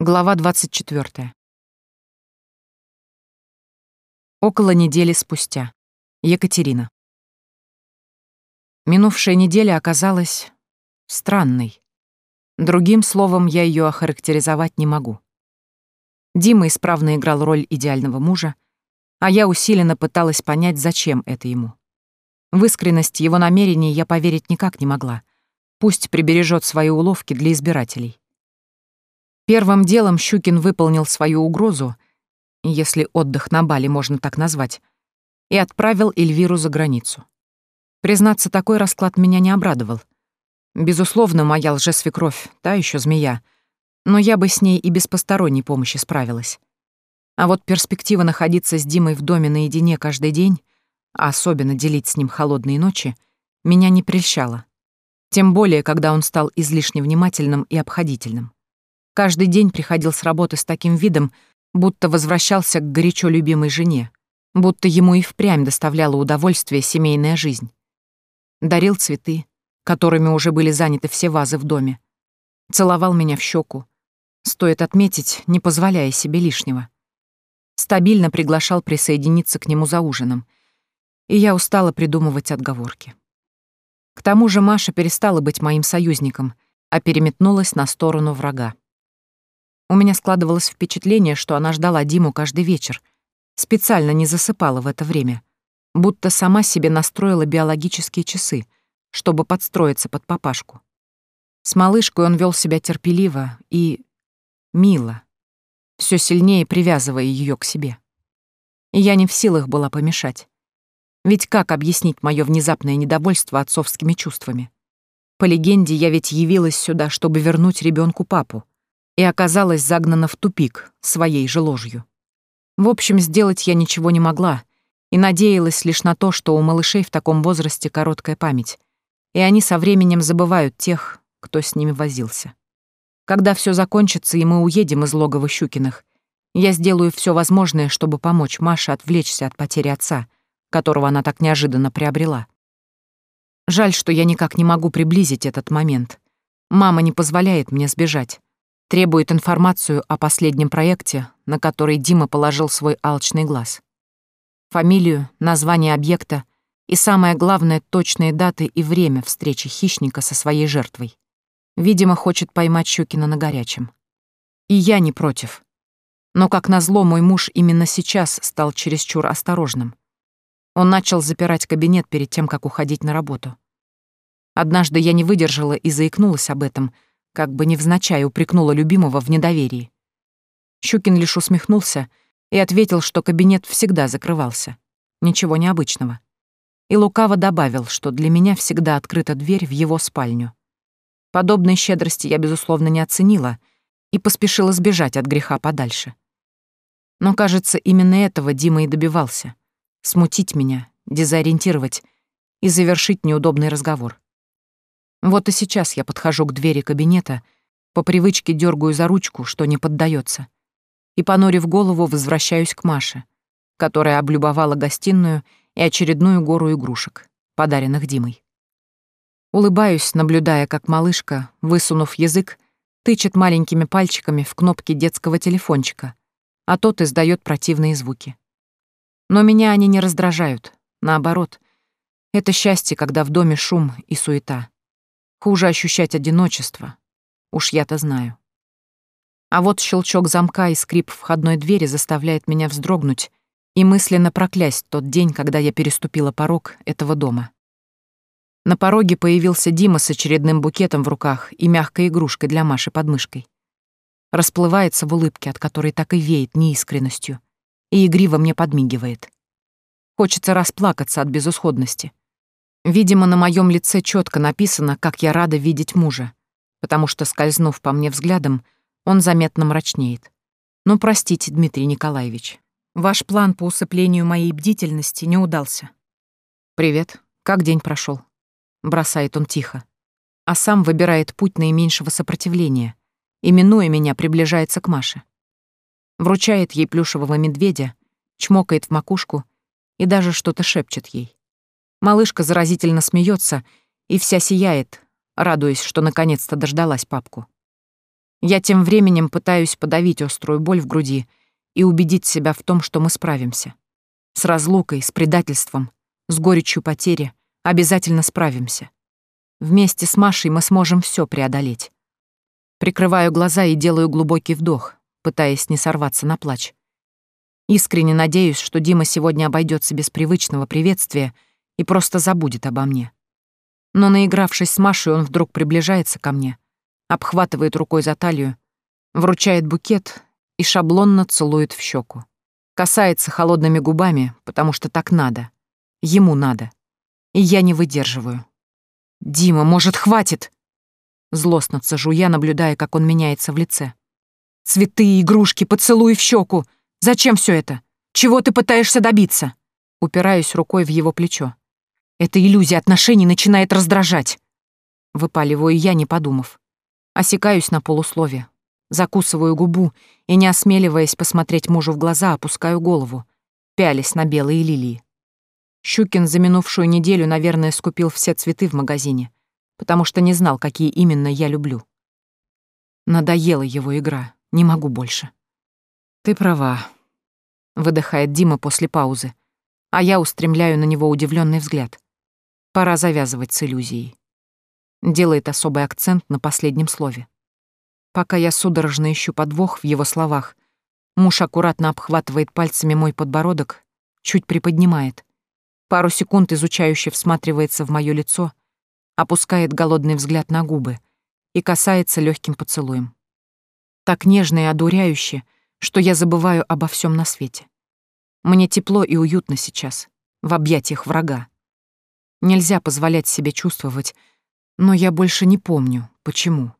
Глава 24. Около недели спустя. Екатерина. Минувшая неделя оказалась странной. Другим словом я ее охарактеризовать не могу. Дима исправно играл роль идеального мужа, а я усиленно пыталась понять, зачем это ему. В искренность его намерений я поверить никак не могла. Пусть прибережет свои уловки для избирателей. Первым делом Щукин выполнил свою угрозу, если отдых на Бали можно так назвать, и отправил Эльвиру за границу. Признаться, такой расклад меня не обрадовал. Безусловно, моя лжесвекровь, та еще змея, но я бы с ней и без посторонней помощи справилась. А вот перспектива находиться с Димой в доме наедине каждый день, а особенно делить с ним холодные ночи, меня не прельщала. Тем более, когда он стал излишне внимательным и обходительным. Каждый день приходил с работы с таким видом, будто возвращался к горячо любимой жене, будто ему и впрямь доставляла удовольствие семейная жизнь. Дарил цветы, которыми уже были заняты все вазы в доме. Целовал меня в щеку. Стоит отметить, не позволяя себе лишнего. Стабильно приглашал присоединиться к нему за ужином. И я устала придумывать отговорки. К тому же Маша перестала быть моим союзником, а переметнулась на сторону врага. У меня складывалось впечатление, что она ждала Диму каждый вечер. Специально не засыпала в это время. Будто сама себе настроила биологические часы, чтобы подстроиться под папашку. С малышкой он вел себя терпеливо и... мило, все сильнее привязывая ее к себе. И я не в силах была помешать. Ведь как объяснить мое внезапное недовольство отцовскими чувствами? По легенде, я ведь явилась сюда, чтобы вернуть ребенку папу — и оказалась загнана в тупик своей же ложью. В общем, сделать я ничего не могла и надеялась лишь на то, что у малышей в таком возрасте короткая память, и они со временем забывают тех, кто с ними возился. Когда все закончится и мы уедем из логова Щукиных, я сделаю все возможное, чтобы помочь Маше отвлечься от потери отца, которого она так неожиданно приобрела. Жаль, что я никак не могу приблизить этот момент. Мама не позволяет мне сбежать. Требует информацию о последнем проекте, на который Дима положил свой алчный глаз. Фамилию, название объекта и, самое главное, точные даты и время встречи хищника со своей жертвой. Видимо, хочет поймать Щукина на горячем. И я не против. Но, как назло, мой муж именно сейчас стал чересчур осторожным. Он начал запирать кабинет перед тем, как уходить на работу. Однажды я не выдержала и заикнулась об этом — как бы невзначай упрекнула любимого в недоверии. Щукин лишь усмехнулся и ответил, что кабинет всегда закрывался. Ничего необычного. И лукаво добавил, что для меня всегда открыта дверь в его спальню. Подобной щедрости я, безусловно, не оценила и поспешила сбежать от греха подальше. Но, кажется, именно этого Дима и добивался — смутить меня, дезориентировать и завершить неудобный разговор. Вот и сейчас я подхожу к двери кабинета, по привычке дергаю за ручку, что не поддается, и, понурив голову, возвращаюсь к Маше, которая облюбовала гостиную и очередную гору игрушек, подаренных Димой. Улыбаюсь, наблюдая, как малышка, высунув язык, тычет маленькими пальчиками в кнопки детского телефончика, а тот издает противные звуки. Но меня они не раздражают, наоборот. Это счастье, когда в доме шум и суета. Хуже ощущать одиночество. Уж я-то знаю. А вот щелчок замка и скрип входной двери заставляет меня вздрогнуть и мысленно проклясть тот день, когда я переступила порог этого дома. На пороге появился Дима с очередным букетом в руках и мягкой игрушкой для Маши под мышкой. Расплывается в улыбке, от которой так и веет неискренностью, и игриво мне подмигивает. Хочется расплакаться от безысходности. Видимо, на моем лице четко написано, как я рада видеть мужа, потому что, скользнув по мне взглядом, он заметно мрачнеет. «Ну, простите, Дмитрий Николаевич, ваш план по усыплению моей бдительности не удался». «Привет, как день прошел? бросает он тихо. А сам выбирает путь наименьшего сопротивления, и минуя меня, приближается к Маше. Вручает ей плюшевого медведя, чмокает в макушку и даже что-то шепчет ей. Малышка заразительно смеется и вся сияет, радуясь, что наконец-то дождалась папку. Я тем временем пытаюсь подавить острую боль в груди и убедить себя в том, что мы справимся. С разлукой, с предательством, с горечью потери обязательно справимся. Вместе с Машей мы сможем все преодолеть. Прикрываю глаза и делаю глубокий вдох, пытаясь не сорваться на плач. Искренне надеюсь, что Дима сегодня обойдется без привычного приветствия — и просто забудет обо мне. Но наигравшись с Машей, он вдруг приближается ко мне, обхватывает рукой за талию, вручает букет и шаблонно целует в щеку. Касается холодными губами, потому что так надо. Ему надо. И я не выдерживаю. «Дима, может, хватит?» Злостно цежу я, наблюдая, как он меняется в лице. «Цветы, игрушки, поцелуй в щеку! Зачем все это? Чего ты пытаешься добиться?» Упираюсь рукой в его плечо. Эта иллюзия отношений начинает раздражать. Выпаливаю я, не подумав. Осекаюсь на полуслове. Закусываю губу и, не осмеливаясь посмотреть мужу в глаза, опускаю голову, пялись на белые лилии. Щукин за минувшую неделю, наверное, скупил все цветы в магазине, потому что не знал, какие именно я люблю. Надоела его игра, не могу больше. «Ты права», — выдыхает Дима после паузы, а я устремляю на него удивленный взгляд. Пора завязывать с иллюзией. Делает особый акцент на последнем слове. Пока я судорожно ищу подвох в его словах, муж аккуратно обхватывает пальцами мой подбородок, чуть приподнимает. Пару секунд изучающе всматривается в мое лицо, опускает голодный взгляд на губы и касается легким поцелуем. Так нежно и одуряюще, что я забываю обо всем на свете. Мне тепло и уютно сейчас, в объятиях врага. Нельзя позволять себе чувствовать, но я больше не помню, почему.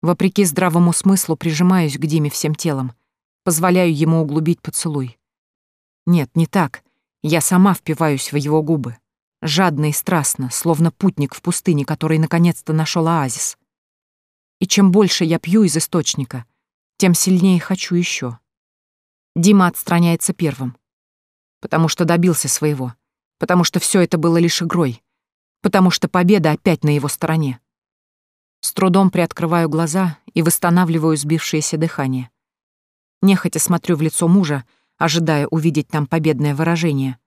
Вопреки здравому смыслу прижимаюсь к Диме всем телом, позволяю ему углубить поцелуй. Нет, не так. Я сама впиваюсь в его губы. Жадно и страстно, словно путник в пустыне, который наконец-то нашел оазис. И чем больше я пью из источника, тем сильнее хочу еще. Дима отстраняется первым, потому что добился своего — потому что все это было лишь игрой, потому что победа опять на его стороне. С трудом приоткрываю глаза и восстанавливаю сбившееся дыхание. Нехотя смотрю в лицо мужа, ожидая увидеть там победное выражение,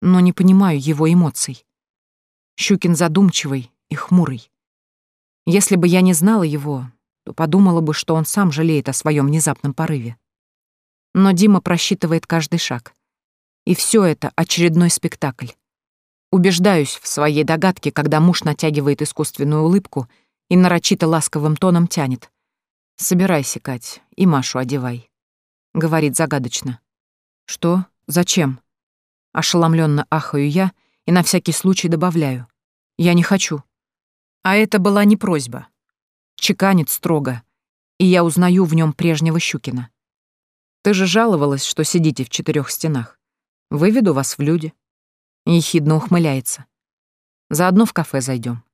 но не понимаю его эмоций. Щукин задумчивый и хмурый. Если бы я не знала его, то подумала бы, что он сам жалеет о своем внезапном порыве. Но Дима просчитывает каждый шаг — и все это очередной спектакль. Убеждаюсь в своей догадке, когда муж натягивает искусственную улыбку и нарочито ласковым тоном тянет. «Собирайся, Кать, и Машу одевай», — говорит загадочно. «Что? Зачем?» Ошеломленно ахаю я и на всякий случай добавляю. «Я не хочу». А это была не просьба. Чеканит строго, и я узнаю в нем прежнего Щукина. «Ты же жаловалась, что сидите в четырех стенах. Выведу вас в люди. Ехидно ухмыляется. Заодно в кафе зайдем.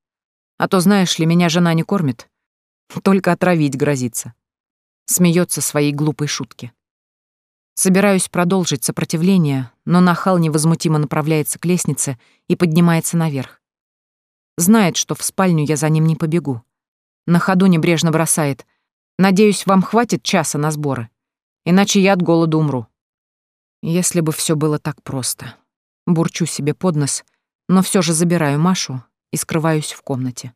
А то, знаешь ли, меня жена не кормит. Только отравить грозится. Смеется своей глупой шутки. Собираюсь продолжить сопротивление, но нахал невозмутимо направляется к лестнице и поднимается наверх. Знает, что в спальню я за ним не побегу. На ходу небрежно бросает. «Надеюсь, вам хватит часа на сборы, иначе я от голода умру». Если бы все было так просто. Бурчу себе под нос, но все же забираю Машу и скрываюсь в комнате.